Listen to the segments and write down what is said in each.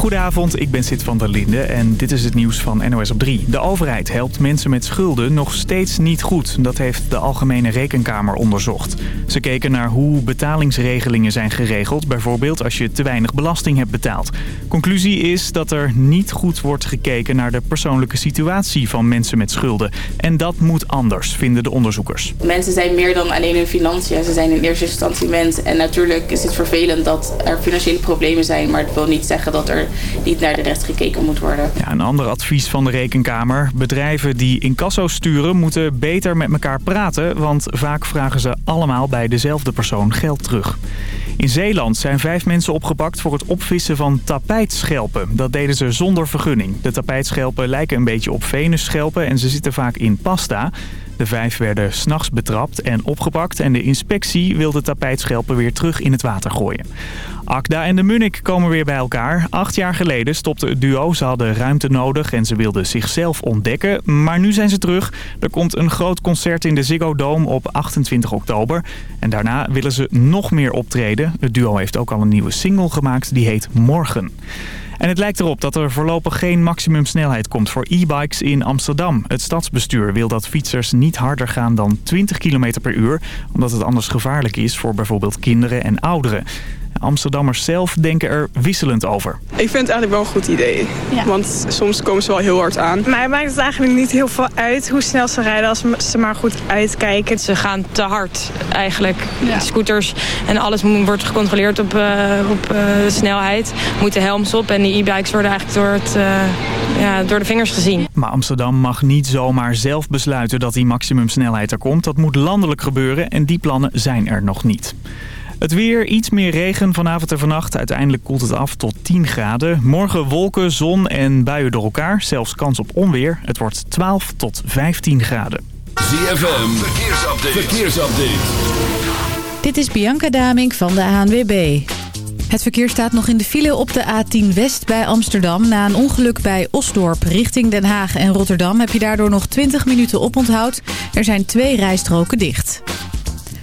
Goedenavond, ik ben Sid van der Linde en dit is het nieuws van NOS op 3. De overheid helpt mensen met schulden nog steeds niet goed. Dat heeft de Algemene Rekenkamer onderzocht. Ze keken naar hoe betalingsregelingen zijn geregeld. Bijvoorbeeld als je te weinig belasting hebt betaald. Conclusie is dat er niet goed wordt gekeken naar de persoonlijke situatie van mensen met schulden. En dat moet anders, vinden de onderzoekers. Mensen zijn meer dan alleen hun financiën. Ze zijn in eerste instantie mens. En natuurlijk is het vervelend dat er financiële problemen zijn. Maar het wil niet zeggen dat er niet naar de rest gekeken moet worden. Ja, een ander advies van de Rekenkamer. Bedrijven die incasso sturen moeten beter met elkaar praten. Want vaak vragen ze allemaal bij dezelfde persoon geld terug. In Zeeland zijn vijf mensen opgepakt voor het opvissen van tapijtschelpen. Dat deden ze zonder vergunning. De tapijtschelpen lijken een beetje op venusschelpen en ze zitten vaak in pasta. De vijf werden s'nachts betrapt en opgepakt en de inspectie wil de tapijtschelpen weer terug in het water gooien. Akda en de Munnik komen weer bij elkaar. Acht jaar geleden stopte het duo. Ze hadden ruimte nodig en ze wilden zichzelf ontdekken. Maar nu zijn ze terug. Er komt een groot concert in de Ziggo Dome op 28 oktober. En daarna willen ze nog meer optreden. Het duo heeft ook al een nieuwe single gemaakt. Die heet Morgen. En het lijkt erop dat er voorlopig geen maximumsnelheid komt voor e-bikes in Amsterdam. Het stadsbestuur wil dat fietsers niet harder gaan dan 20 km per uur... omdat het anders gevaarlijk is voor bijvoorbeeld kinderen en ouderen. Amsterdammers zelf denken er wisselend over. Ik vind het eigenlijk wel een goed idee. Want soms komen ze wel heel hard aan. Mij maakt het eigenlijk niet heel veel uit hoe snel ze rijden als ze maar goed uitkijken. Ze gaan te hard eigenlijk. Scooters en alles wordt gecontroleerd op, uh, op uh, snelheid. Moeten helms op en die e-bikes worden eigenlijk door, het, uh, ja, door de vingers gezien. Maar Amsterdam mag niet zomaar zelf besluiten dat die maximumsnelheid er komt. Dat moet landelijk gebeuren en die plannen zijn er nog niet. Het weer, iets meer regen vanavond en vannacht. Uiteindelijk koelt het af tot 10 graden. Morgen wolken, zon en buien door elkaar. Zelfs kans op onweer. Het wordt 12 tot 15 graden. ZFM, verkeersupdate. verkeersupdate. Dit is Bianca Damink van de ANWB. Het verkeer staat nog in de file op de A10 West bij Amsterdam. Na een ongeluk bij Osdorp richting Den Haag en Rotterdam... heb je daardoor nog 20 minuten oponthoud. Er zijn twee rijstroken dicht.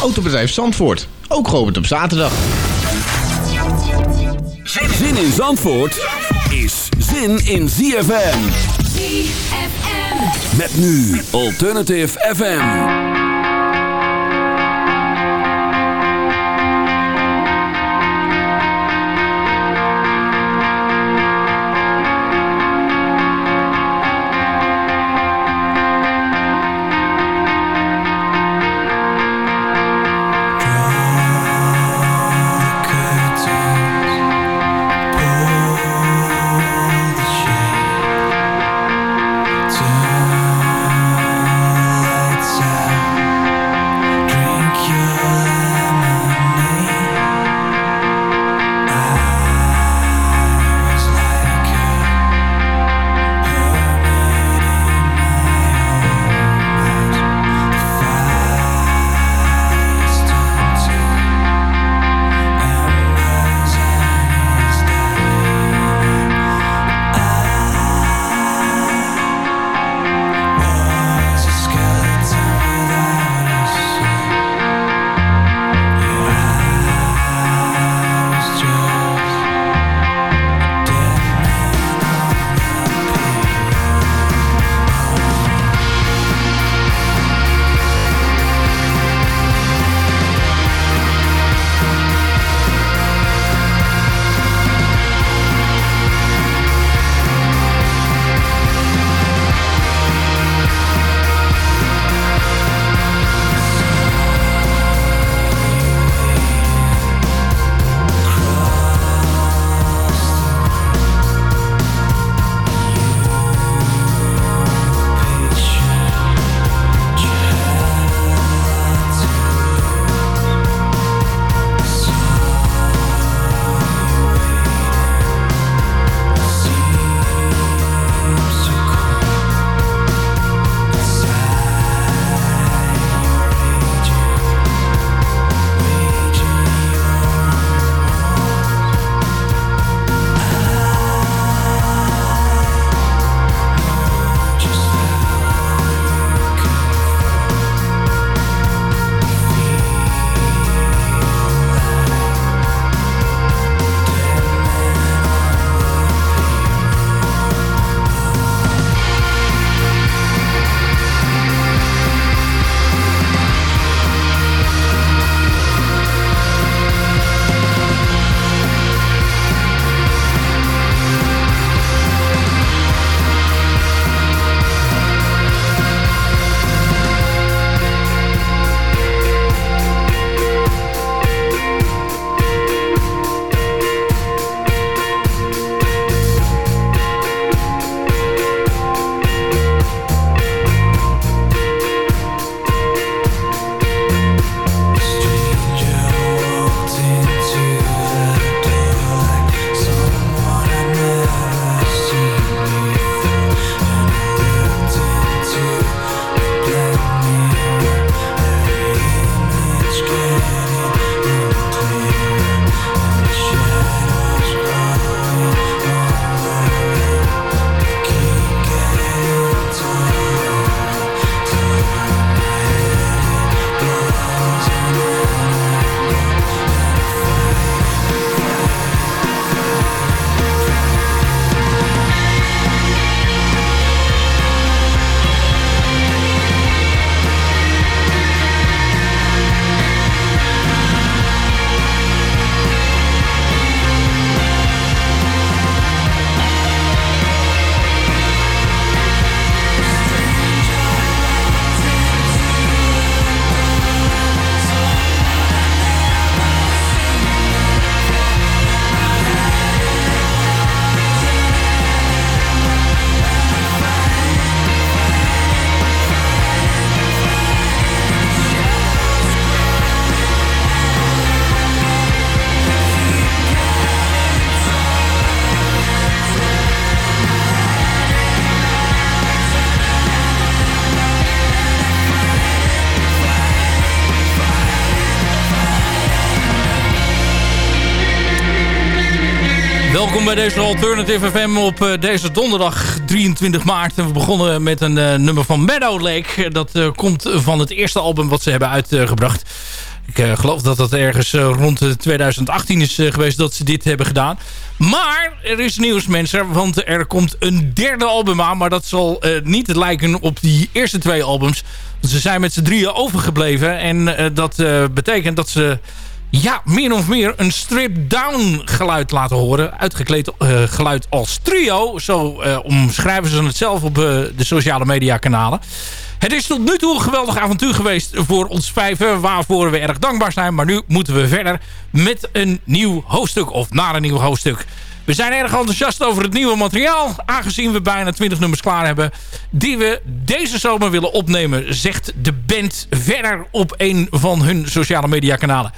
Autobedrijf Zandvoort. Ook geopend op zaterdag. Zin in Zandvoort is zin in ZFM. ZFM. Met nu Alternative FM. Bij deze Alternative FM op uh, deze donderdag 23 maart. En we begonnen met een uh, nummer van Meadow Lake. Dat uh, komt van het eerste album wat ze hebben uitgebracht. Ik geloof dat dat ergens rond 2018 is geweest dat ze dit hebben gedaan. Maar er is nieuws mensen, want er komt een derde album aan. Maar dat zal niet lijken op die eerste twee albums. Ze zijn met z'n drieën overgebleven. En dat betekent dat ze ja, meer of meer een strip-down geluid laten horen. Uitgekleed uh, geluid als trio. Zo uh, omschrijven ze het zelf op uh, de sociale media kanalen. Het is tot nu toe een geweldig avontuur geweest voor ons vijven. Waarvoor we erg dankbaar zijn. Maar nu moeten we verder met een nieuw hoofdstuk. Of naar een nieuw hoofdstuk. We zijn erg enthousiast over het nieuwe materiaal. Aangezien we bijna 20 nummers klaar hebben. Die we deze zomer willen opnemen. Zegt de band verder op een van hun sociale media kanalen.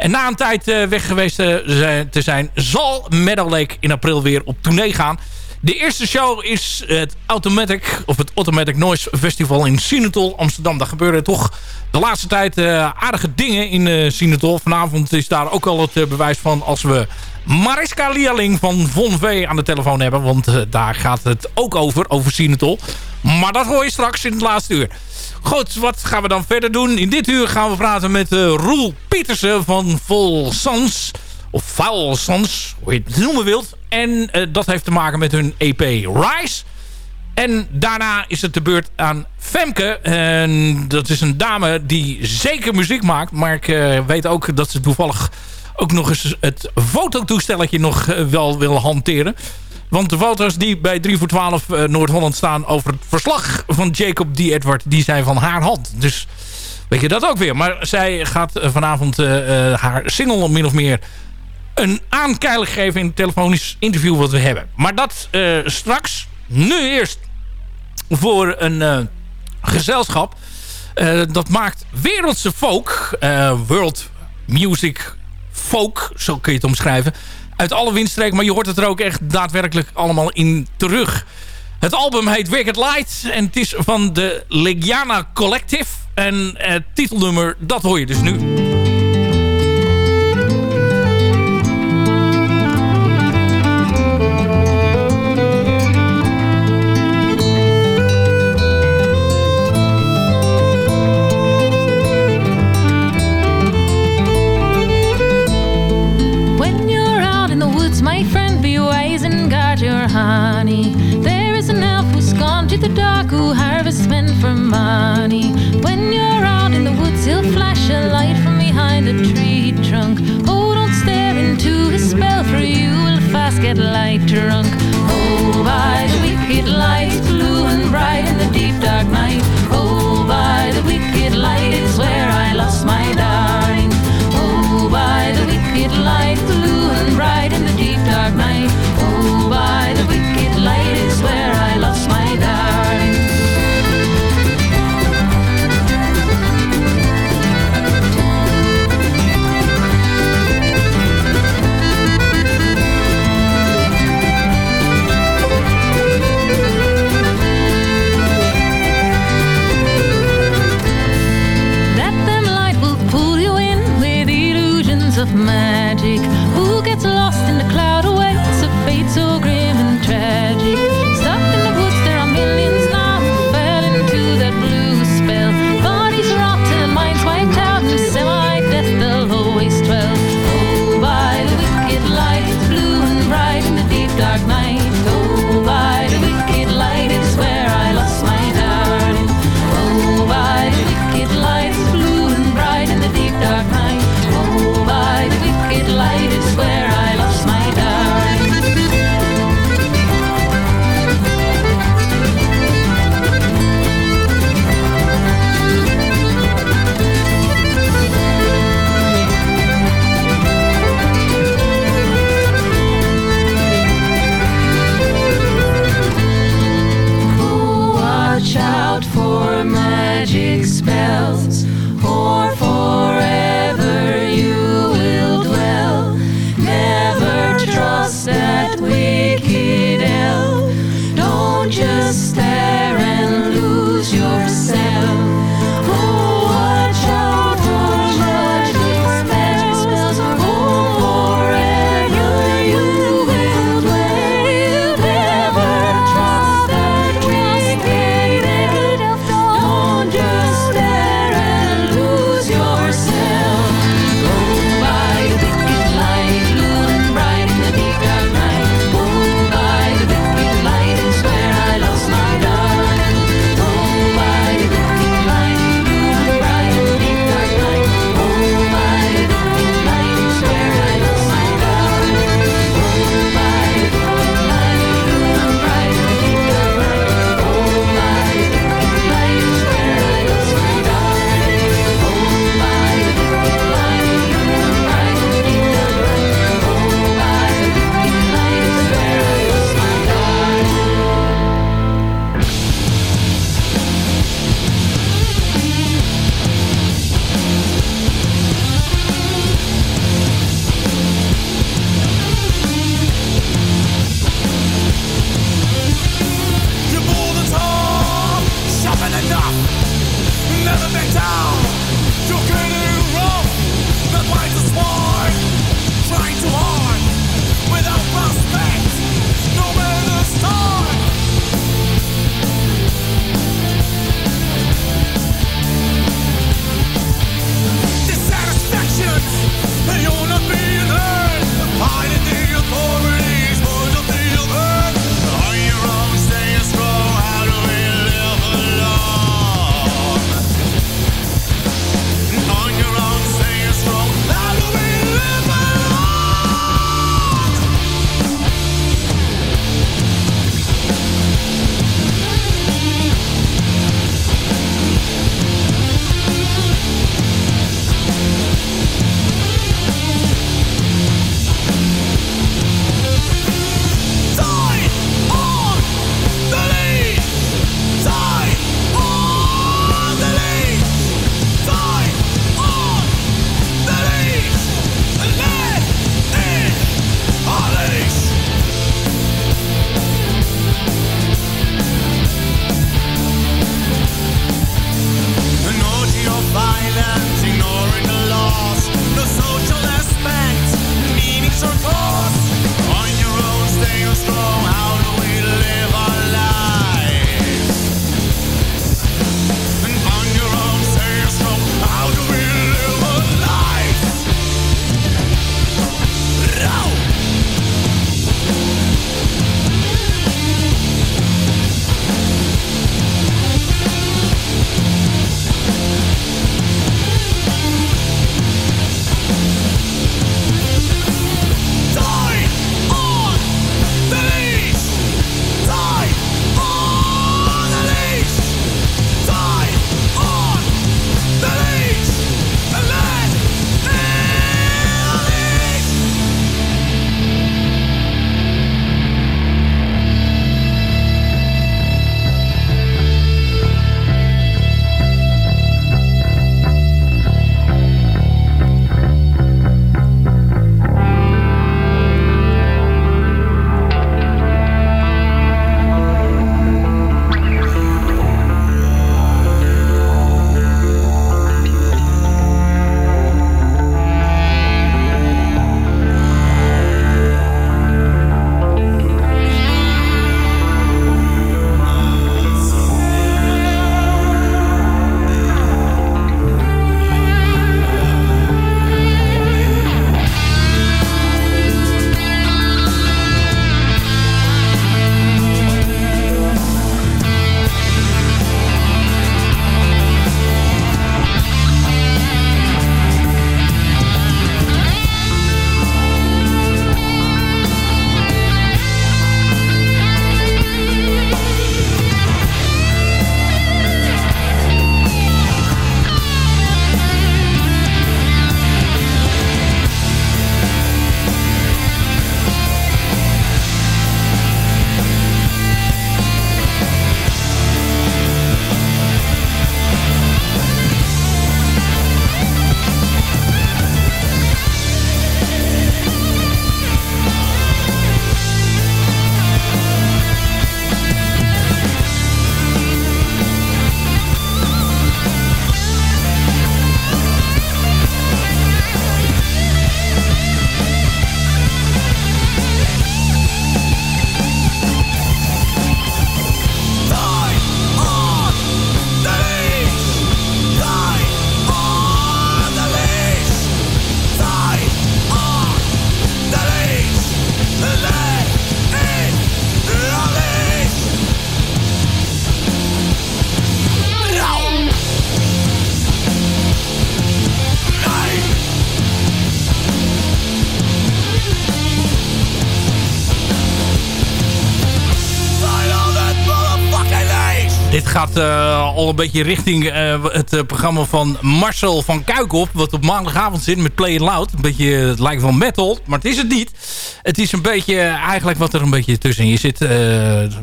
En na een tijd uh, weg geweest uh, te zijn... zal Meadow Lake in april weer op tournee gaan. De eerste show is het Automatic... of het Automatic Noise Festival in Sinatol, Amsterdam. Daar gebeuren toch de laatste tijd uh, aardige dingen in uh, Sinatol. Vanavond is daar ook al het bewijs van... als we Mariska Lialing van Von V aan de telefoon hebben. Want daar gaat het ook over, over Sinatol. Maar dat hoor je straks in het laatste uur. Goed, wat gaan we dan verder doen? In dit uur gaan we praten met uh, Roel Pietersen van Vol Sans. Of Foul Sans, hoe je het noemen wilt. En uh, dat heeft te maken met hun EP Rise. En daarna is het de beurt aan Femke. En dat is een dame die zeker muziek maakt. Maar ik uh, weet ook dat ze toevallig ook nog eens het fototoestelletje nog wel wil hanteren. Want de foto's die bij 3 voor 12 uh, Noord-Holland staan over het verslag van Jacob D. Edward, die zijn van haar hand. Dus weet je dat ook weer. Maar zij gaat uh, vanavond uh, haar single min of meer een aankeilig geven in het telefonisch interview wat we hebben. Maar dat straks. Nu eerst voor een gezelschap. dat maakt wereldse folk. world music folk, zo kun je het omschrijven uit alle windstreken. Maar je hoort het er ook echt daadwerkelijk allemaal in terug. Het album heet Wicked Light. En het is van de Legiana Collective. En het titelnummer, dat hoor je dus nu. For money. When you're out in the woods, he'll flash a light from behind a tree trunk. Oh, don't stare into his spell, for you will fast get light drunk. Oh, by the wicked light, blue and bright in the deep dark night. Oh, by the wicked light is where I lost my darling. Oh, by the wicked light, al een beetje richting uh, het uh, programma van Marcel van Kuikop. Wat op maandagavond zit met Play It Loud. Een beetje, het lijkt wel metal, maar het is het niet. Het is een beetje eigenlijk wat er een beetje tussen je zit.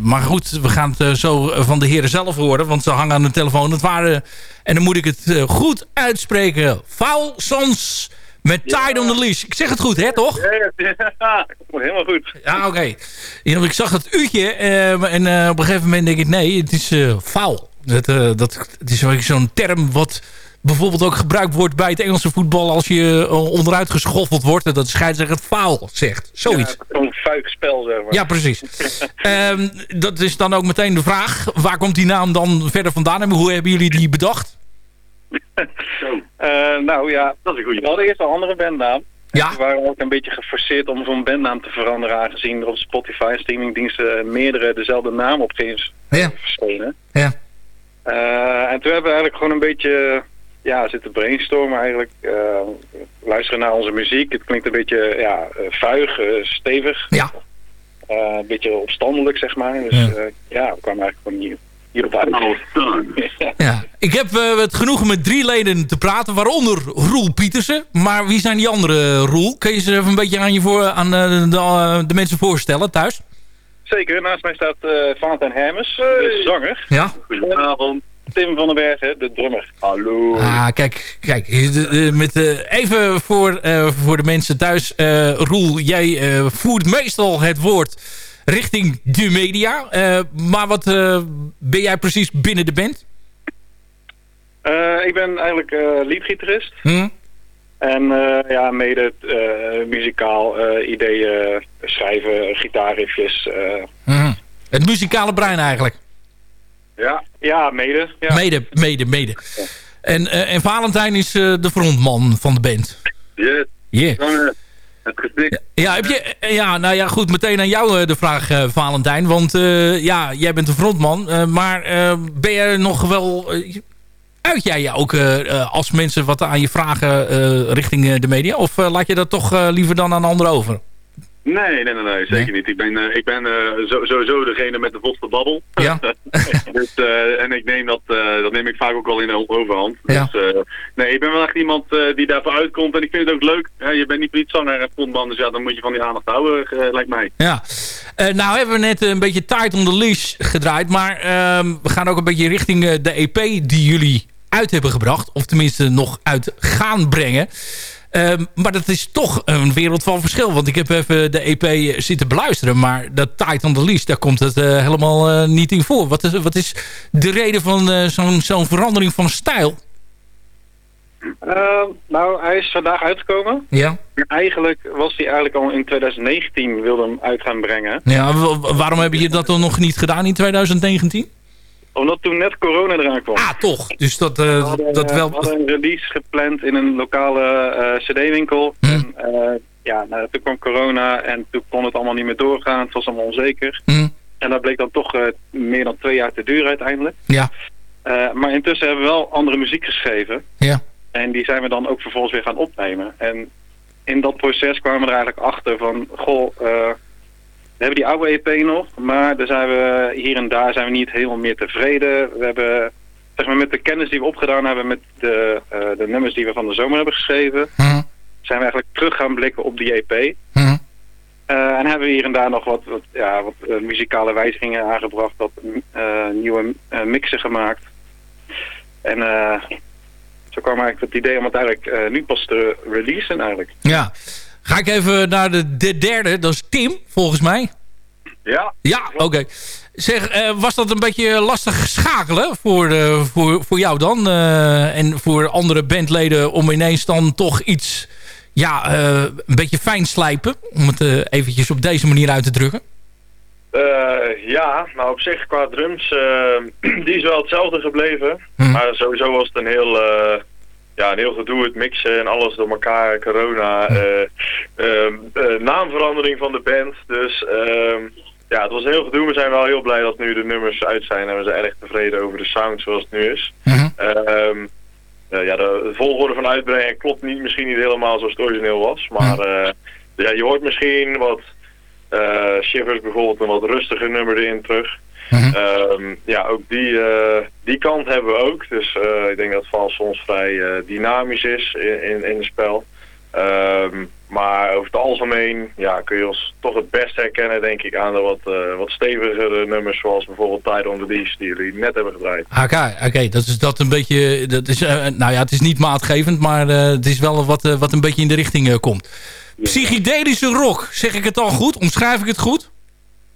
maar goed, we gaan het zo van de heren zelf horen. Want ze hangen aan de telefoon. Het waren, en dan moet ik het goed uitspreken. Foul Sons met Tide on the Leash. Ik zeg het goed, hè, toch? Ja, ja, helemaal goed. Ja, oké. Okay. Ik zag het uurtje en uh, op een gegeven moment denk ik... nee, het is uh, foul. Dat, uh, dat, het is zo'n term wat bijvoorbeeld ook gebruikt wordt bij het Engelse voetbal... als je onderuit geschoffeld wordt en dat de scheidsrechter het foul zegt. Zoiets. Ja, een vuik spel, zeg maar. Ja, precies. um, dat is dan ook meteen de vraag. Waar komt die naam dan verder vandaan en hoe hebben jullie die bedacht? Uh, nou ja, dat is een goede. We hadden eerst een andere bandnaam. Ja. We waren ook een beetje geforceerd om zo'n bandnaam te veranderen... aangezien er op Spotify en streamingdiensten meerdere dezelfde naam op ja. verschenen. Ja. Uh, en toen hebben we eigenlijk gewoon een beetje ja, zitten brainstormen eigenlijk. Uh, luisteren naar onze muziek. Het klinkt een beetje ja, vuig, stevig. Ja. een beetje opstandelijk, zeg maar. Dus ja, ja we kwamen eigenlijk gewoon hier ja, ik heb uh, het genoegen met drie leden te praten, waaronder Roel Pietersen. Maar wie zijn die andere, Roel? Kun je ze even een beetje aan, je voor, aan uh, de, uh, de, mensen voorstellen thuis? Zeker, naast mij staat Valentijn Hermes, de zanger. Ja. Goedenavond. Tim van den Bergen, de drummer. Hallo. Ah, kijk, kijk met, even voor, voor de mensen thuis. Roel, jij voert meestal het woord richting de media. Uh, maar wat uh, ben jij precies binnen de band? Uh, ik ben eigenlijk leadgitarist. Hm? En ja, mede muzikaal ideeën schrijven, gitaarriffjes. Hm. Het muzikale brein eigenlijk? Ja, ja mede. Ja. Mede, mede, mede. Ja. En, en Valentijn is de frontman van de band? Yes. Yeah. Het ja, heb je, ja, nou ja, goed, meteen aan jou de vraag, uh, Valentijn. Want uh, ja, jij bent de frontman. Uh, maar ben je nog wel... uit jij je ook als mensen wat aan je vragen richting de media? Of laat je dat toch liever dan aan anderen over? Nee, nee, nee, nee zeker niet. Ik ben, uh, ik ben uh, zo, sowieso degene met de volste babbel. Ja. dus, uh, en ik neem dat, dat neem ik vaak ook wel in de overhand. Ja. Dus, nee, ik ben wel echt iemand die daarvoor uitkomt. En ik vind het ook leuk. je bent niet niet zanger en frontman, dus ja, dan moet je van die aandacht houden, lijkt mij. Ja. nou hebben we net een beetje Tight on the Leash gedraaid. Maar ehm, we gaan ook een beetje richting de EP die jullie uit hebben gebracht. Of tenminste nog uit gaan brengen. Um, maar dat is toch een wereld van verschil. Want ik heb even de EP zitten beluisteren. Maar dat Tight on the Leash, daar komt het uh, helemaal uh, niet in voor. Wat is, wat is de reden van uh, zo'n zo'n verandering van stijl? nou, hij is vandaag uitgekomen. Ja. Eigenlijk was hij eigenlijk al in 2019 wilde hem uit gaan brengen. Ja, waarom heb je dat dan nog niet gedaan in 2019? Omdat toen net corona eraan kwam. Ah, toch. Dus dat, uh, hadden, dat wel... We hadden een release gepland in een lokale uh, cd-winkel. Hm. En uh, ja, nou, toen kwam corona en toen kon het allemaal niet meer doorgaan. Het was allemaal onzeker. Hm. En dat bleek dan toch meer dan twee jaar te duren uiteindelijk. Ja. maar intussen hebben we wel andere muziek geschreven. Ja. En die zijn we dan ook vervolgens weer gaan opnemen. En in dat proces kwamen we er eigenlijk achter van... Goh, we hebben die oude EP nog, maar daar zijn we hier en daar zijn we niet helemaal meer tevreden. We hebben zeg maar, met de kennis die we opgedaan hebben met de, uh, de nummers die we van de zomer hebben geschreven, hm. zijn we eigenlijk terug gaan blikken op die EP. Hm. Uh, en hebben we hier en daar nog wat, wat, ja, wat uh, muzikale wijzigingen aangebracht, wat nieuwe mixen gemaakt. En zo kwam eigenlijk het idee om het eigenlijk nu pas te releasen eigenlijk. Ja. Ga ik even naar de, de derde, dat is Tim, volgens mij. Ja. Ja, oké. Zeg, uh, was dat een beetje lastig schakelen voor, uh, voor, voor jou dan? Uh, en voor andere bandleden om ineens dan toch iets... Ja, een beetje fijn slijpen. Om het eventjes op deze manier uit te drukken. ja, nou op zich qua drums... die is wel hetzelfde gebleven. Hm. Maar sowieso was het een heel ja, een heel gedoe, het mixen en alles door elkaar, corona, uh, uh, uh, naamverandering van de band. Dus ehm, ja, het was een heel gedoe. We zijn wel heel blij dat nu de nummers uit zijn en we zijn erg tevreden over de sound zoals het nu is. -hmm. ja, de, de, volgorde van uitbrengen klopt niet, misschien niet helemaal zoals het origineel was, maar ja, je hoort misschien wat Eh, Shivers bijvoorbeeld een wat rustiger nummer erin terug. Ehm, ja, ook die, eh, die kant hebben we ook. Dus eh, ik denk dat Val soms vrij dynamisch is in, in, in het spel. Ehm, maar over het algemeen ja, kun je ons toch het best herkennen, denk ik, aan de wat, wat stevigere nummers, zoals bijvoorbeeld Tide on the Beast, die jullie net hebben gedraaid. Oké, oké, dat is dat een beetje... Dat is, nou ja, het is niet maatgevend, maar het is wel wat, wat een beetje in de richting komt. Psychedelische rock, zeg ik het al goed? Omschrijf ik het goed?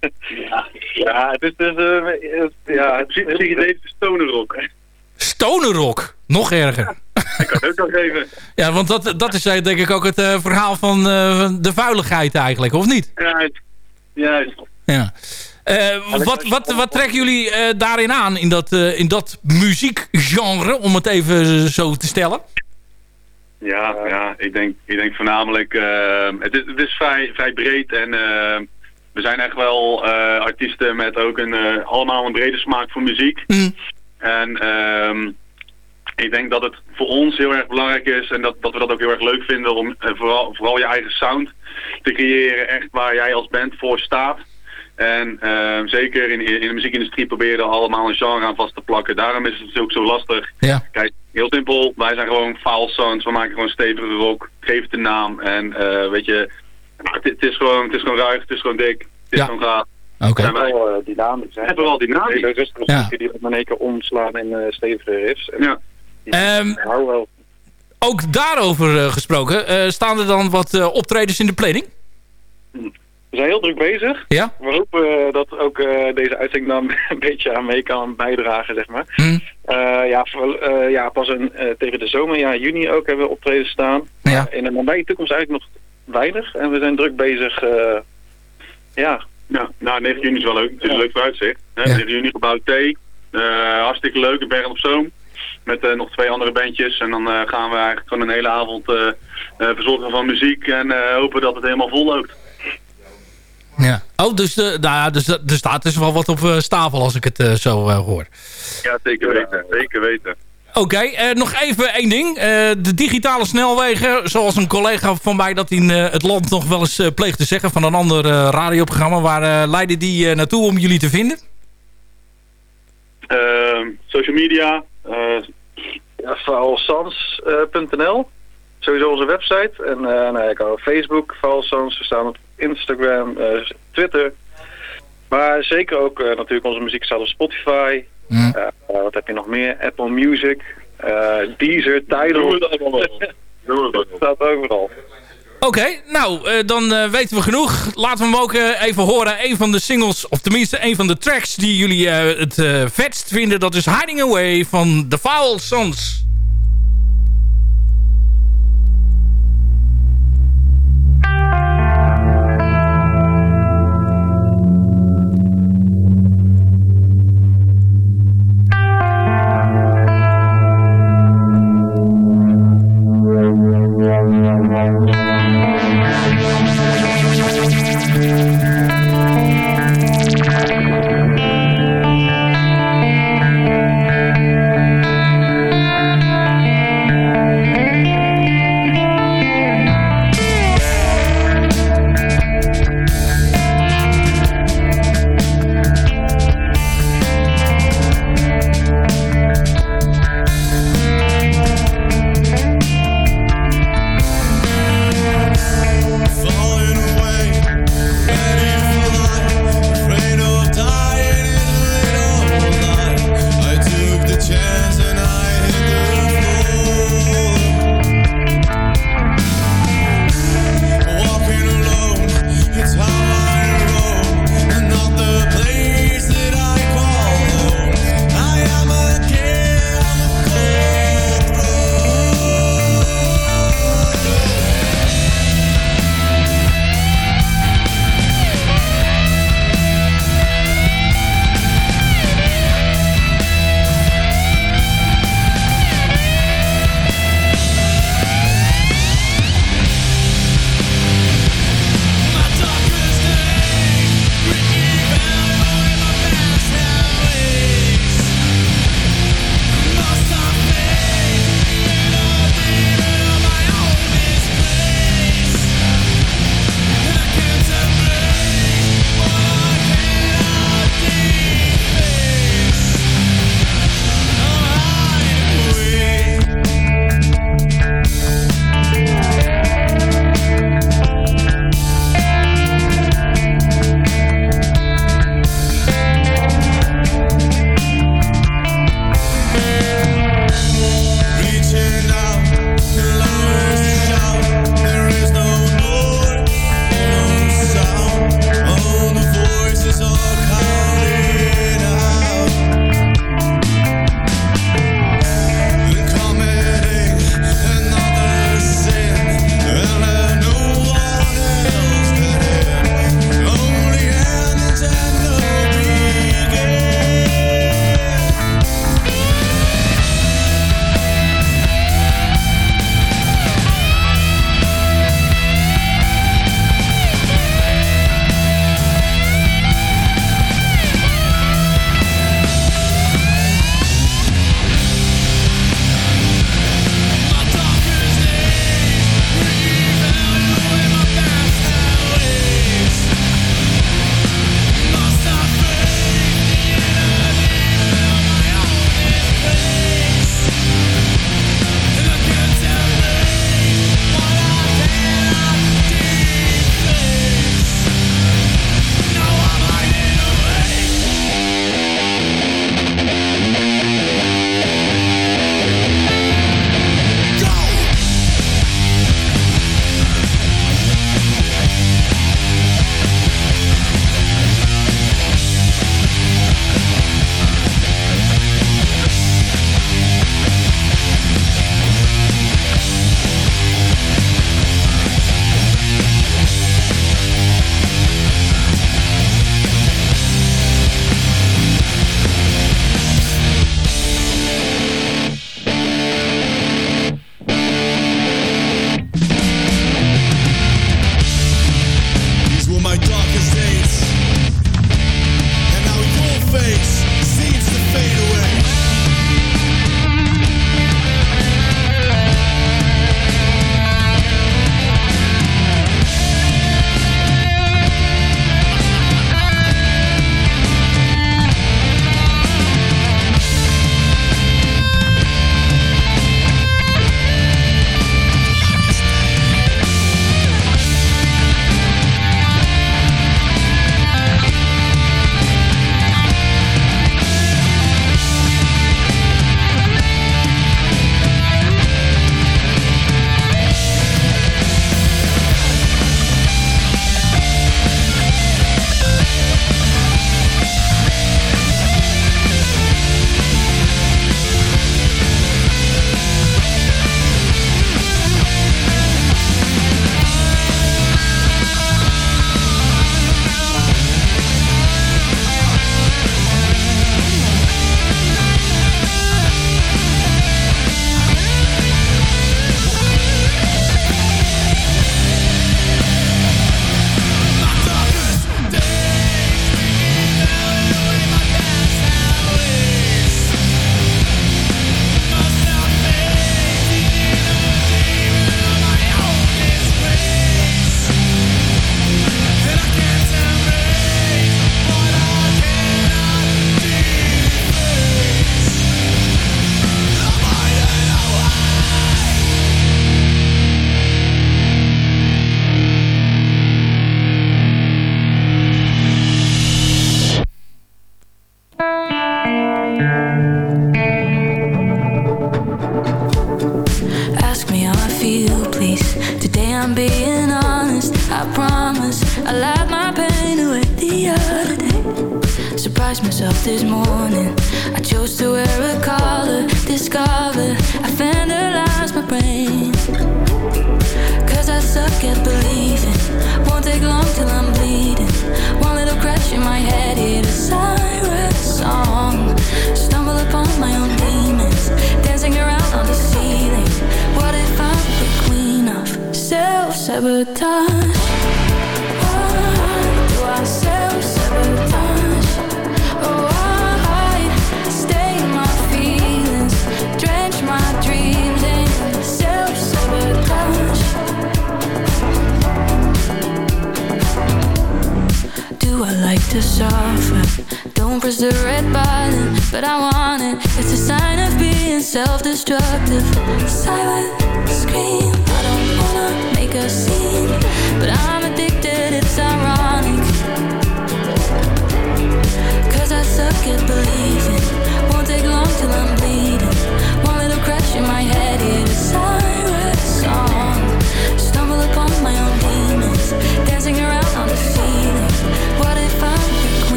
Ja, ja het is dus het- ja, psychedelische stonerrock. Stonerrock, nog erger. Ik kan het ook nog geven. Ja, want dat, dat is eh, denk ik ook het eh, verhaal van de vuiligheid eigenlijk, of niet? Juist. Juist. Ja. Wat, wat, wat trekken jullie daarin aan, in dat, in dat muziekgenre, om het even zo te stellen? Ja, ja ik, denk, ik denk voornamelijk, eh, het, is, het is vrij, vrij breed en eh, we zijn echt wel eh, artiesten met ook een, eh, allemaal een brede smaak voor muziek. En ehm, ik denk dat het voor ons heel erg belangrijk is en dat, dat we dat ook heel erg leuk vinden om eh, vooral, vooral je eigen sound te creëren, echt waar jij als band voor staat. En ehm, zeker in, in de muziekindustrie proberen we allemaal een genre aan vast te plakken. Daarom is het ook zo lastig. Ja. Kijk, heel simpel. Wij zijn gewoon foul sounds. We maken gewoon stevige rock. Geef het een naam. En eh, weet je, nou, het, het is gewoon, het is gewoon ruig. Het is gewoon dik. Het is Ja. gewoon gaaf. Oké. En wij- Wel, eh, dynamisch. Hè? En vooral dynamisch. Hele rustige Ja. muziek die in één keer omslaan in eh stevige riffs. En Ja. die- Ehm, wel. Ook daarover gesproken, eh, staan er dan wat eh, optredens in de planning? We zijn heel druk bezig. Ja? We hopen eh, dat ook eh, deze uitzending dan een beetje aan mee kan bijdragen, zeg maar. Hm. Eh, ja, voor- eh, ja, pas een, eh, tegen de zomer, ja, juni ook hebben we optreden staan. Ja. In de nabije toekomst eigenlijk nog weinig. En we zijn druk bezig, eh, ja. Ja, nou, 9 juni is wel leuk. Het is een leuk vooruitzicht. Hè? Ja. 9 juni gebouw T. Eh, hartstikke leuk in Bergen op Zoom. Met eh, nog twee andere bandjes. En dan eh, gaan we eigenlijk gewoon een hele avond eh, eh, verzorgen van muziek. En eh, hopen dat het helemaal vol loopt. Ja. Oh, dus, de, nou ja, dus er staat dus wel wat op eh, stapel als ik het eh, zo eh, hoor. Ja, zeker weten. Zeker weten. Oké, eh, nog even één ding. Eh, de digitale snelwegen, zoals een collega van mij dat in eh, het land nog wel eens eh, pleegt te zeggen... van een ander eh, radioprogramma, waar eh, leiden die eh, naartoe om jullie te vinden? Ehm, social media. eh, ja Valsans.nl Sowieso onze website. En eh nou, ja, ik op Facebook, Valsans. We staan op Instagram, eh, Twitter. Maar zeker ook eh, natuurlijk onze muziek staat op Spotify. Wat heb je nog meer? Apple Music, eh, Deezer, Tidal. Doen we het allemaal wel. Doen we het Het staat overal. Oké, nou, eh, dan weten we genoeg. Laten we hem ook even horen. Een van de singles, of tenminste een van de tracks die jullie eh, het vetst vinden... dat is Hiding Away van The Foul Sons.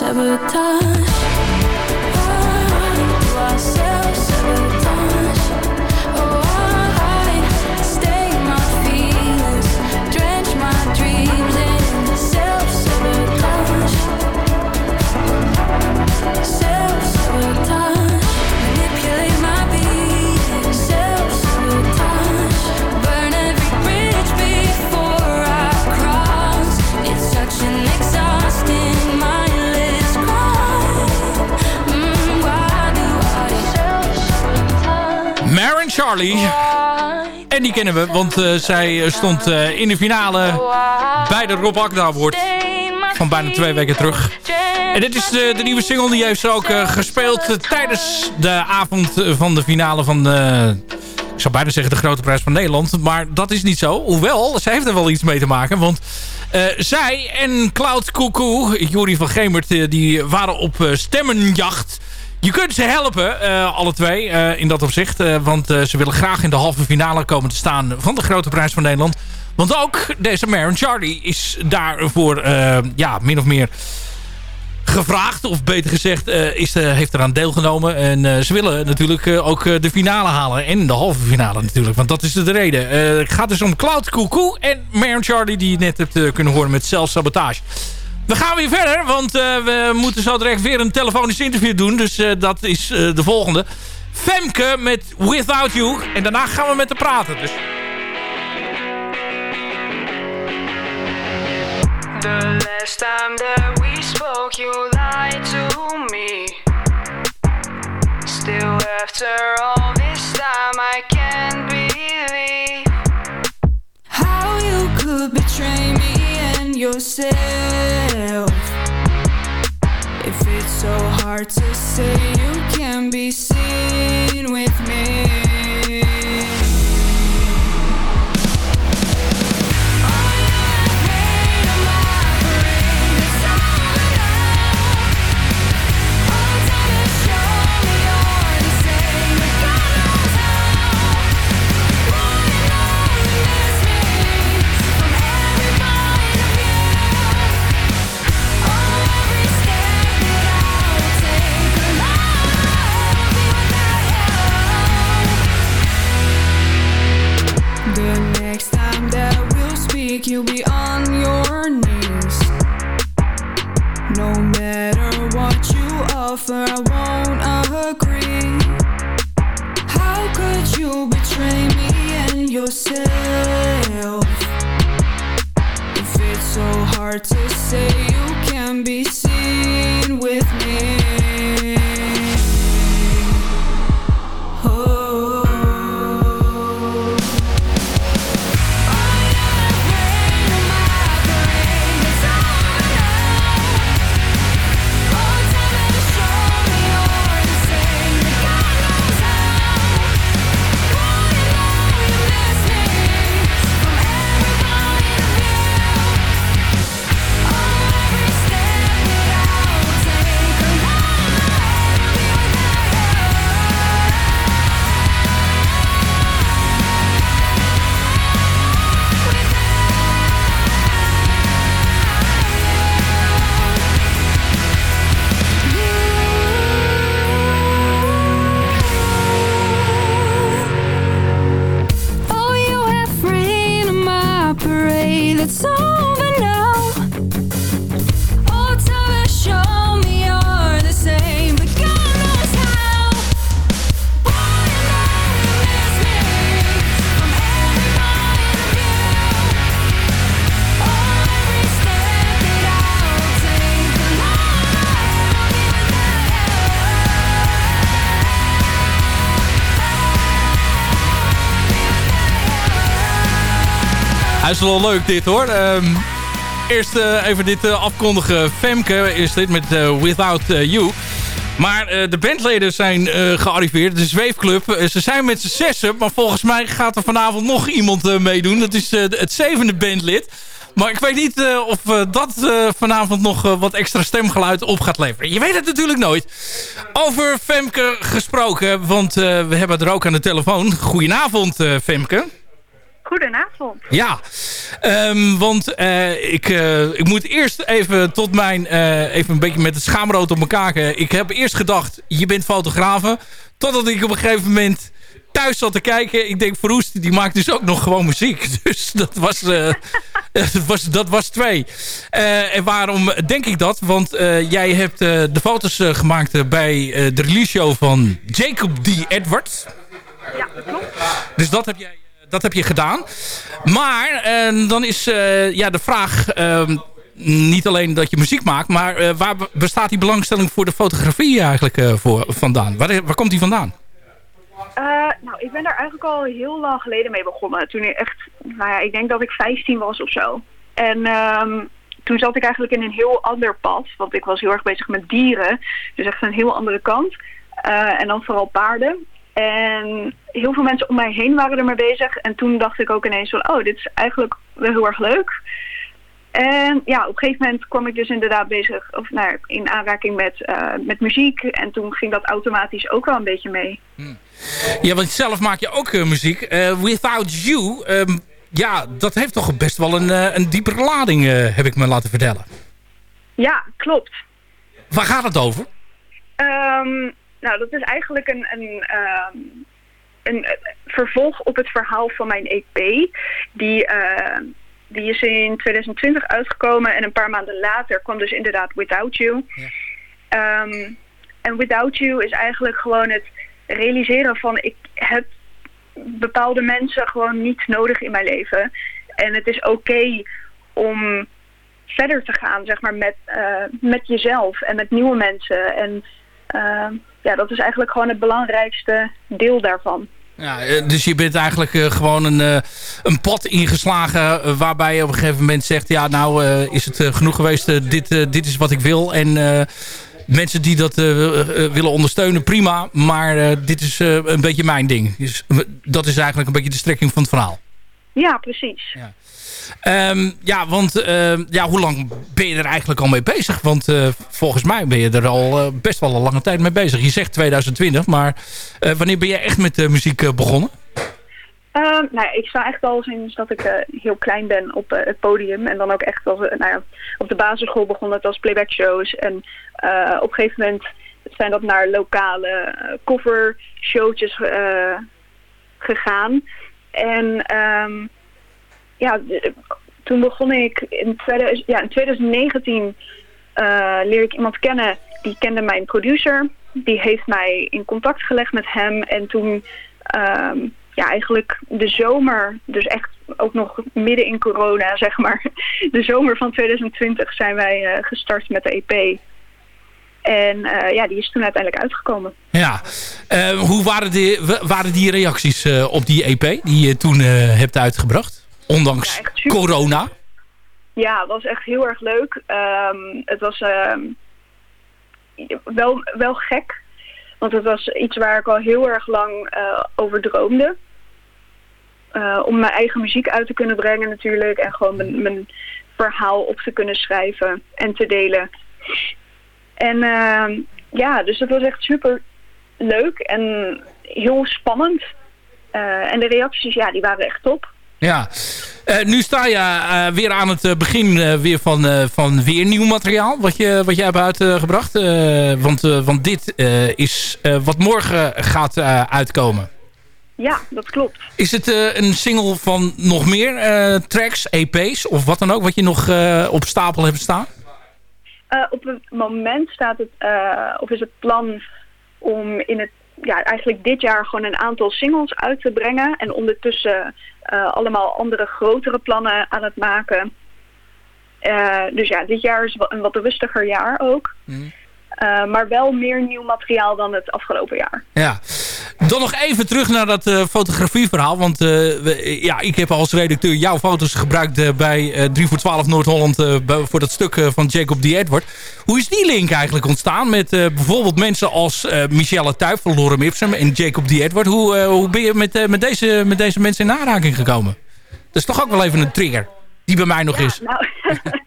sabotage. En die kennen we, want eh, zij eh, stond eh, in de finale bij de Rob Akda Award van bijna twee weken terug. En dit is de, de nieuwe single, die heeft ze ook gespeeld tijdens de avond van de finale van de... Ik zou bijna zeggen de grote prijs van Nederland. Maar dat is niet zo. Hoewel, zij heeft er wel iets mee te maken. Want zij en Cloud Cuckoo, Jori van Gemert, die waren op stemmenjacht. Je kunt ze helpen, eh, alle twee, eh, in dat opzicht. eh, want ze willen graag in de halve finale komen te staan van de grote prijs van Nederland. Want ook deze Maren Charlie is daarvoor, ja, min of meer gevraagd. Of beter gezegd, is, heeft eraan deelgenomen. En ze willen natuurlijk ook de finale halen. En de halve finale natuurlijk. Want dat is de reden. Het gaat dus om Cloud Cuckoo en Maren Charlie. Die je net hebt kunnen horen met zelfsabotage. We gaan weer verder. Want eh, we moeten zo direct weer een telefonisch interview doen. Dus eh, dat is eh, de volgende. Femke met Without You. En daarna gaan we met haar praten. Dus The last time that we spoke, you lied to me. Still, after all this time, I can't believe How you could betray me and yourself so hard to is wel leuk dit hoor. Ehm, eerst eh, even dit eh, afkondigen. Femke is dit met eh, Without You. Maar de bandleden zijn gearriveerd. De Zweefclub. ze zijn met z'n zessen. Maar volgens mij gaat er vanavond nog iemand meedoen. Dat is het zevende bandlid. Maar ik weet niet of dat vanavond nog wat extra stemgeluid op gaat leveren. Je weet het natuurlijk nooit. Over Femke gesproken, want we hebben er ook aan de telefoon. Goedenavond Femke. Goedenavond. Ja, um, want uh, ik, uh, ik moet eerst even tot mijn... Uh, even een beetje met het schaamrood op mijn kaken. Ik heb eerst gedacht, je bent fotografe. Totdat ik op een gegeven moment thuis zat te kijken. Ik denk, Verroest, die maakt dus ook nog gewoon muziek. Dus dat was, dat was, dat was twee. en waarom denk ik dat? Want jij hebt de foto's gemaakt bij de release show van Jacob D. Edwards. Ja, klopt. Dus dat heb jij dat heb je gedaan. Maar uh, dan is uh, ja, de vraag... Uh, niet alleen dat je muziek maakt... maar eh, waar bestaat die belangstelling voor de fotografie eigenlijk voor, vandaan? Waar, waar komt die vandaan? nou, ik ben daar eigenlijk al heel lang geleden mee begonnen. Toen ik echt... Nou ja, ik denk dat ik 15 was of zo. En... Um, toen zat ik eigenlijk in een heel ander pad. Want ik was heel erg bezig met dieren. Dus echt een heel andere kant. En dan vooral paarden. En heel veel mensen om mij heen waren er mee bezig. En toen dacht ik ook ineens van, oh, dit is eigenlijk wel heel erg leuk. En ja, op een gegeven moment kwam ik dus inderdaad bezig, of nou, in aanraking met, uh, met muziek. En toen ging dat automatisch ook wel een beetje mee. Hmm. Ja, want zelf maak je ook uh, muziek. Uh, Without You, um, ja, dat heeft toch best wel een, een diepere lading, heb ik me laten vertellen. Ja, klopt. Waar gaat het over? Um, nou, dat is eigenlijk een, een, um, een vervolg op het verhaal van mijn EP. Die, uh, die is in 2020 uitgekomen en een paar maanden later kwam dus inderdaad Without You. Ja. Um, en Without You is eigenlijk gewoon het realiseren van ik heb bepaalde mensen gewoon niet nodig in mijn leven. En het is oké om verder te gaan, zeg maar, met, uh, met jezelf en met nieuwe mensen. En uh, ja, dat is eigenlijk gewoon het belangrijkste deel daarvan. Ja, eh, dus je bent eigenlijk uh, gewoon een, uh, een pad ingeslagen waarbij je op een gegeven moment zegt... ja, nou is het genoeg geweest, dit, dit is wat ik wil. En mensen die dat willen ondersteunen, prima. Maar dit is een beetje mijn ding. Dus, dat is eigenlijk een beetje de strekking van het verhaal. Ja, precies. Ja. Um, ja, want uh, ja, hoe lang ben je er eigenlijk al mee bezig? Want uh, volgens mij ben je er al uh, best wel een lange tijd mee bezig. Je zegt 2020, maar wanneer ben je echt met de muziek begonnen? Um, nou ik sta echt al sinds dat ik heel klein ben op het podium. En dan ook echt als, nou ja, op de basisschool begon het als playback shows. En op een gegeven moment zijn dat naar lokale cover showtjes gegaan. En... ja, toen begon ik in, 2000, ja, in 2019 uh, leer ik iemand kennen. Die kende mijn producer. Die heeft mij in contact gelegd met hem. En toen, um, ja, eigenlijk de zomer, dus echt ook nog midden in corona, zeg maar. De zomer van 2020 zijn wij uh, gestart met de EP. En uh, ja, die is toen uiteindelijk uitgekomen. Ja, hoe waren die, waren die reacties op die EP die je toen hebt uitgebracht? Ondanks corona. Ja, het was echt heel erg leuk. Um, het was um, wel, wel gek. Want het was iets waar ik al heel erg lang uh, over droomde. Uh, om mijn eigen muziek uit te kunnen brengen natuurlijk. En gewoon mijn, mijn verhaal op te kunnen schrijven en te delen. En uh, ja, dus het was echt super leuk en heel spannend. Uh, en de reacties, ja, die waren echt top. Ja, uh, nu sta je uh, weer aan het begin uh, weer van, van weer nieuw materiaal wat je, wat je hebt uitgebracht. want, want dit is wat morgen gaat uitkomen. Ja, dat klopt. Is het een single van nog meer tracks, EP's of wat dan ook, wat je nog op stapel hebt staan? op het moment staat het, of is het plan om in het ja, eigenlijk dit jaar gewoon een aantal singles uit te brengen. En ondertussen allemaal andere grotere plannen aan het maken. Uh, dus ja, dit jaar is een wat rustiger jaar ook. Mm. Uh, maar wel meer nieuw materiaal dan het afgelopen jaar. Ja. Dan nog even terug naar dat uh, fotografieverhaal. Want we, ja, ik heb als redacteur jouw foto's gebruikt bij 3 voor 12 Noord-Holland... voor dat stuk van Jacob D. Edward. Hoe is die link eigenlijk ontstaan met bijvoorbeeld mensen als Michelle Tuyp van Lorem Ipsum... en Jacob D. Edward? Hoe, hoe ben je met, met, deze, met deze mensen in aanraking gekomen? Dat is toch ook wel even een trigger die bij mij nog ja, is. Nou,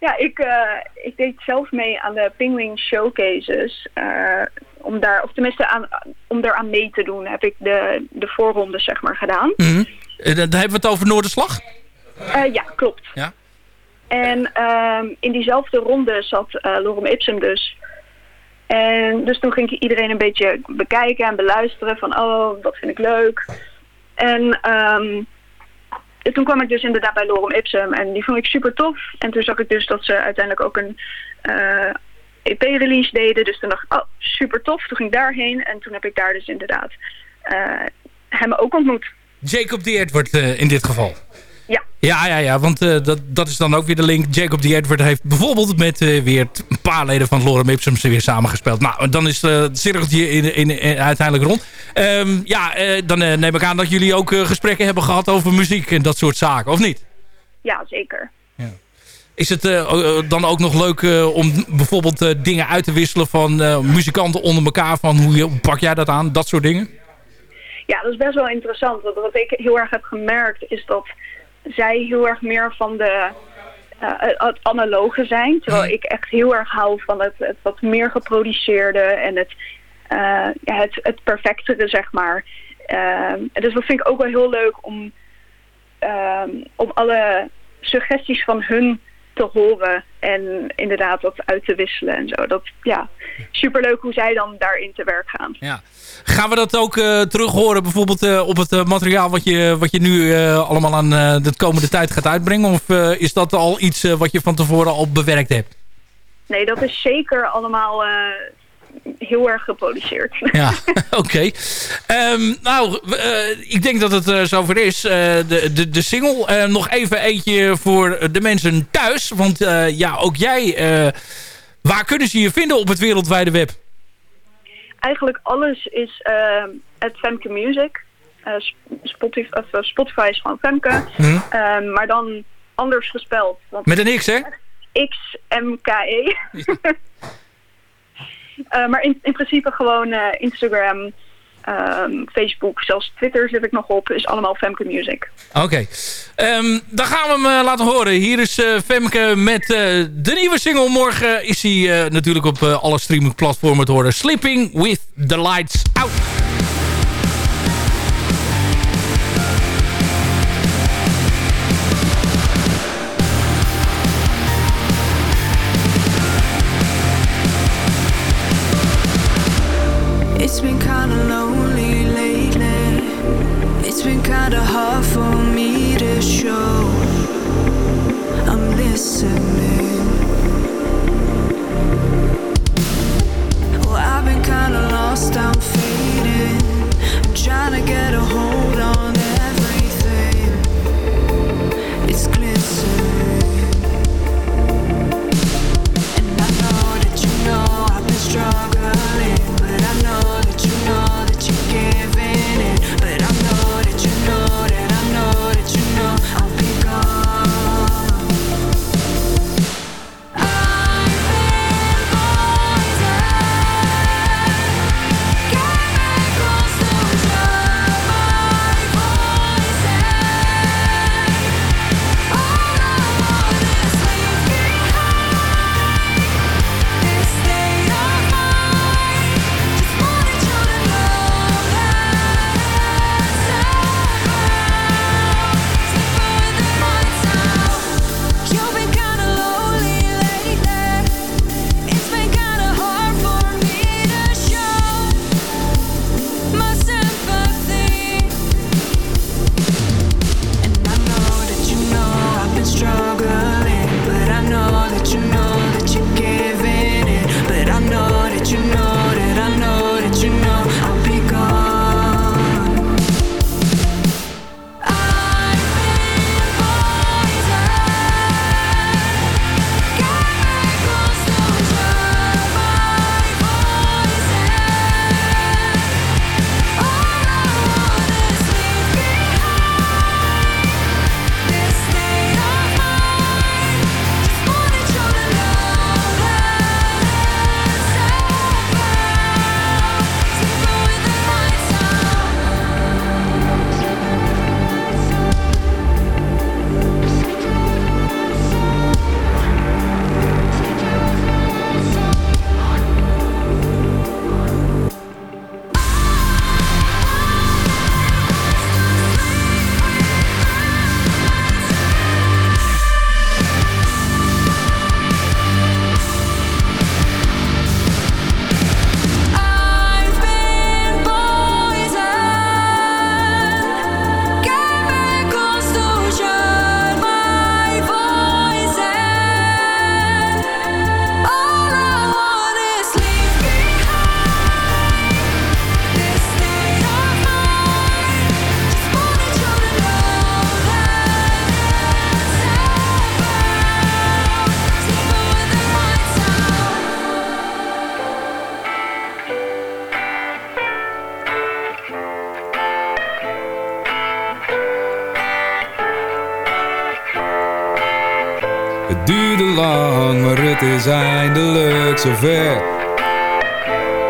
ja, ik, uh, ik deed zelf mee aan de Penguin Showcases. Uh, om daar, of tenminste aan, om daar aan mee te doen, heb ik de, de voorronde zeg maar gedaan. Mm -hmm. Dan hebben we het over Noorderslag? Uh, ja, klopt. Ja. En uh, in diezelfde ronde zat Lorem Ipsum dus. En dus toen ging ik iedereen een beetje bekijken en beluisteren van, oh, dat vind ik leuk. En um, toen kwam ik dus inderdaad bij Lorem Ipsum en die vond ik super tof. En toen zag ik dus dat ze uiteindelijk ook een EP-release deden. Dus toen dacht ik, oh, super tof. Toen ging ik daarheen en toen heb ik daar dus inderdaad uh, hem ook ontmoet. Jacob D. Edward uh, in dit geval? Ja. Ja, ja, ja want uh, dat, dat is dan ook weer de link. Jacob D. Edward heeft bijvoorbeeld met uh, weer een paar leden van Lorem Ipsum weer samengespeeld. Nou, dan is uh, het cirkeltje in, in, in, uiteindelijk rond. Um, ja, dan neem ik aan dat jullie ook gesprekken hebben gehad over muziek en dat soort zaken, of niet? Ja, zeker. Ja. Is het dan ook nog leuk om bijvoorbeeld dingen uit te wisselen van muzikanten onder elkaar? Van hoe, pak jij dat aan? Dat soort dingen? Ja, dat is best wel interessant. Want wat ik heel erg heb gemerkt is dat zij heel erg meer van de uh, het analoge zijn. Terwijl ik echt heel erg hou van het, het wat meer geproduceerde en het, uh, ja, het, het perfectere, zeg maar. Uh, dus dat vind ik ook wel heel leuk om, om alle suggesties van hun te horen en inderdaad wat uit te wisselen en zo. Dat, ja, superleuk hoe zij dan daarin te werk gaan. Ja. Gaan we dat ook uh, terug horen bijvoorbeeld uh, op het uh, materiaal wat je, wat je nu allemaal aan de komende tijd gaat uitbrengen? Of is dat al iets wat je van tevoren al bewerkt hebt? Nee, dat is zeker allemaal heel erg geproduceerd. Ja, oké. Okay. Um, nou, uh, ik denk dat het uh, zover is. Uh, de, de, de single. nog even eentje voor de mensen thuis. Want ja, ook jij... waar kunnen ze je vinden op het wereldwijde web? Eigenlijk alles is het Femke Music. Spotify, of, Spotify is van Femke. Hm. maar dan anders gespeld. Want Met een X, hè? X-M-K-E. Uh, maar in, in principe gewoon uh, Instagram, um, Facebook, zelfs Twitter zit ik nog op. Is allemaal Femke Music. Oké. Um, dan gaan we hem uh, laten horen. Hier is Femke met de nieuwe single. Morgen is hij natuurlijk op alle streamingplatformen te horen. Sleeping with the Lights Out. It's been kinda lonely lately. It's been kinda hard for me to show. I'm listening. Well, I've been kinda lost, I'm fading. I'm trying to get a zover.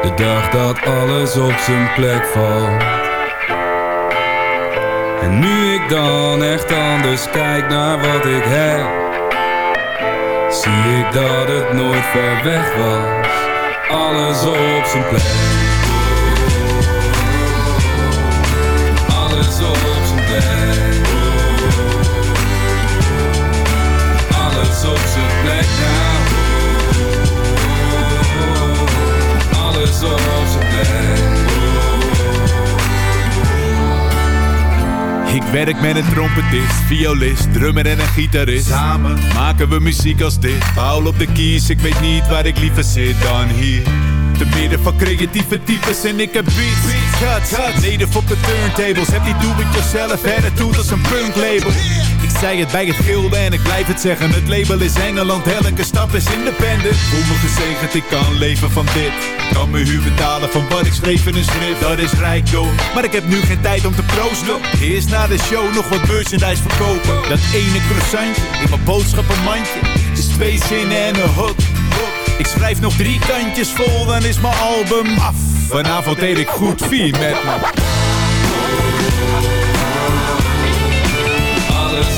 De dag dat alles op zijn plek valt. En nu ik dan echt anders kijk naar wat ik heb, zie ik dat het nooit ver weg was. Alles op zijn plek. Ik werk met een trompetist, violist, drummer en een gitarist. Samen maken we muziek als dit. Paul op de keys, ik weet niet waar ik liever zit dan hier. Te midden van creatieve types en ik heb beats. Cuts, cuts. Native op de turntables. Heb die do-it-yourself attitude als een punk label. Zei het bij het gilde en ik blijf het zeggen. Het label is Engeland, elke stap is independent. Voel me gezegend, ik kan leven van dit. Kan mijn huur betalen van wat ik schreef in een schrift. Dat is rijkdom. Maar ik heb nu geen tijd om te proosten. Eerst na de show nog wat merchandise verkopen. Dat ene croissantje in mijn boodschappenmandje. Is twee zinnen en een hook. Ik schrijf nog drie kantjes vol, dan is mijn album af. Vanavond eet ik goed vier met me.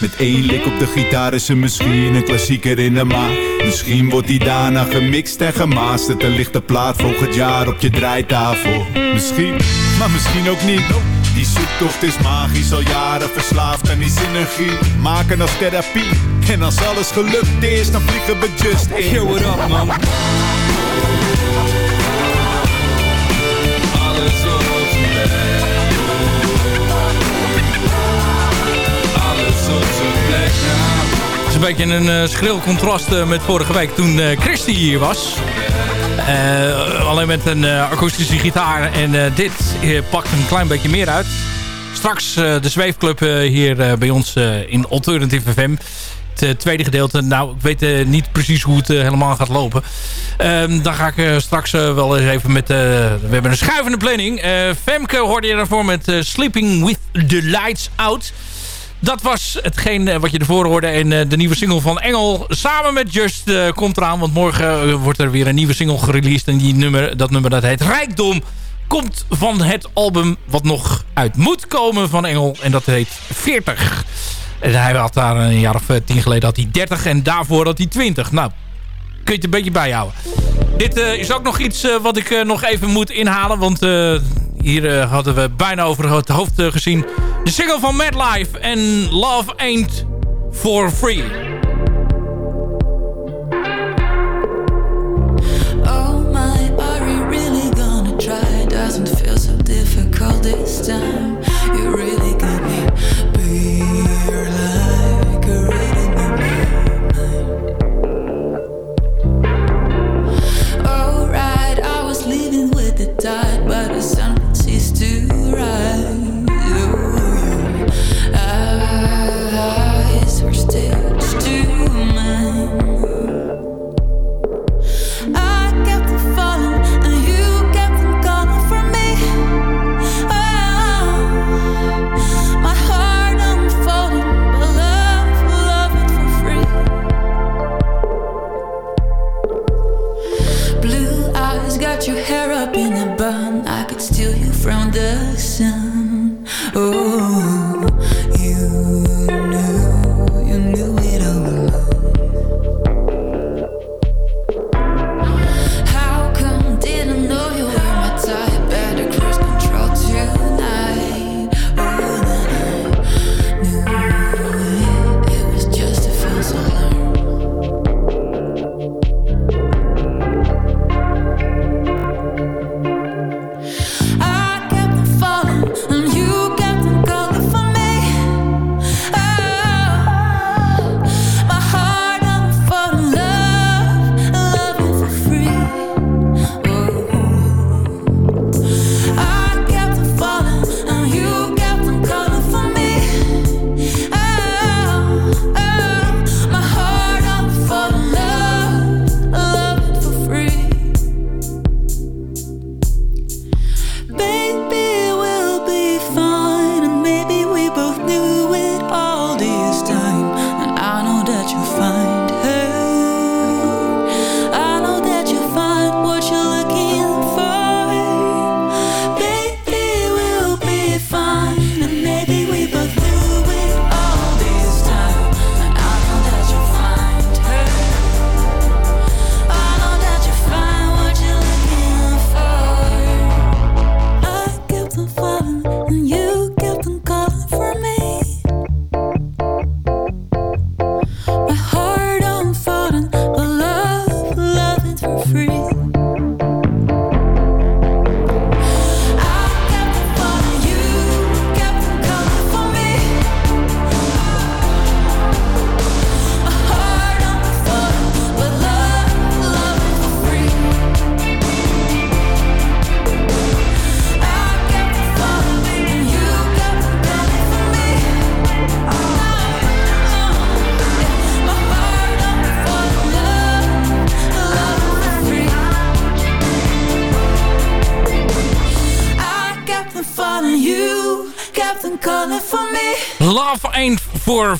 Met één lik op de gitaar is er misschien een klassieker in de maat. Misschien wordt die daarna gemixt en gemasterd. En ligt de plaat volgend jaar op je draaitafel. Misschien, maar misschien ook niet. Die zoektocht is magisch, al jaren verslaafd aan die synergie. Maken als therapie. En als alles gelukt is, dan vliegen we just in. Yo, what up, man? Alles op een beetje een eh, schril contrast eh, met vorige week toen eh Christy hier was. Alleen met een akoestische gitaar. En dit pakt een klein beetje meer uit. Straks de zweefclub hier bij ons in Alternative FM. Het tweede gedeelte. Nou, ik weet niet precies hoe het helemaal gaat lopen. Ehm, dan ga ik straks wel eens even met... we hebben een schuivende planning. Femke hoorde je daarvoor met Sleeping with the Lights Out. Dat was hetgeen eh, wat je ervoor hoorde. En eh, de nieuwe single van Engel samen met Just eh, komt eraan. Want morgen wordt er weer een nieuwe single gereleased. En die nummer, dat nummer dat heet Rijkdom. Komt van het album wat nog uit moet komen van Engel. En dat heet 40. En hij had daar een jaar of tien geleden had hij 30. En daarvoor had hij 20. Nou, kun je het een beetje bijhouden. Dit is ook nog iets wat ik nog even moet inhalen. Want hier eh, hadden we bijna over het hoofd eh, gezien. De single van Mad Life en Love Ain't For Free.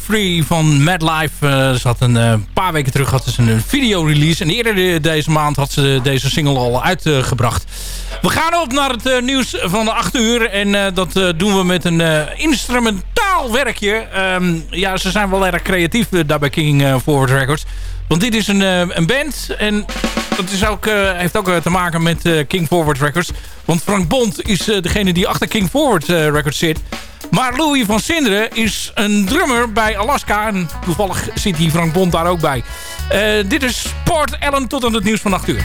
Free van Madlife. Uh, een uh, paar weken terug had ze een videorelease. En eerder de, deze maand had ze deze single al uitgebracht. we gaan op naar het uh, nieuws van de 8 uur. En dat doen we met een instrumentaal werkje. Um, ja, ze zijn wel erg creatief daar bij King Forward Records. Want dit is een, een band. En dat is ook, heeft ook te maken met King Forward Records. Want Frank Bond is degene die achter King Forward Records zit. Maar Louis van Sinderen is een drummer bij Alaska. En toevallig zit die Frank Bond daar ook bij. Uh, dit is Port Ellen tot aan het nieuws van 8 uur.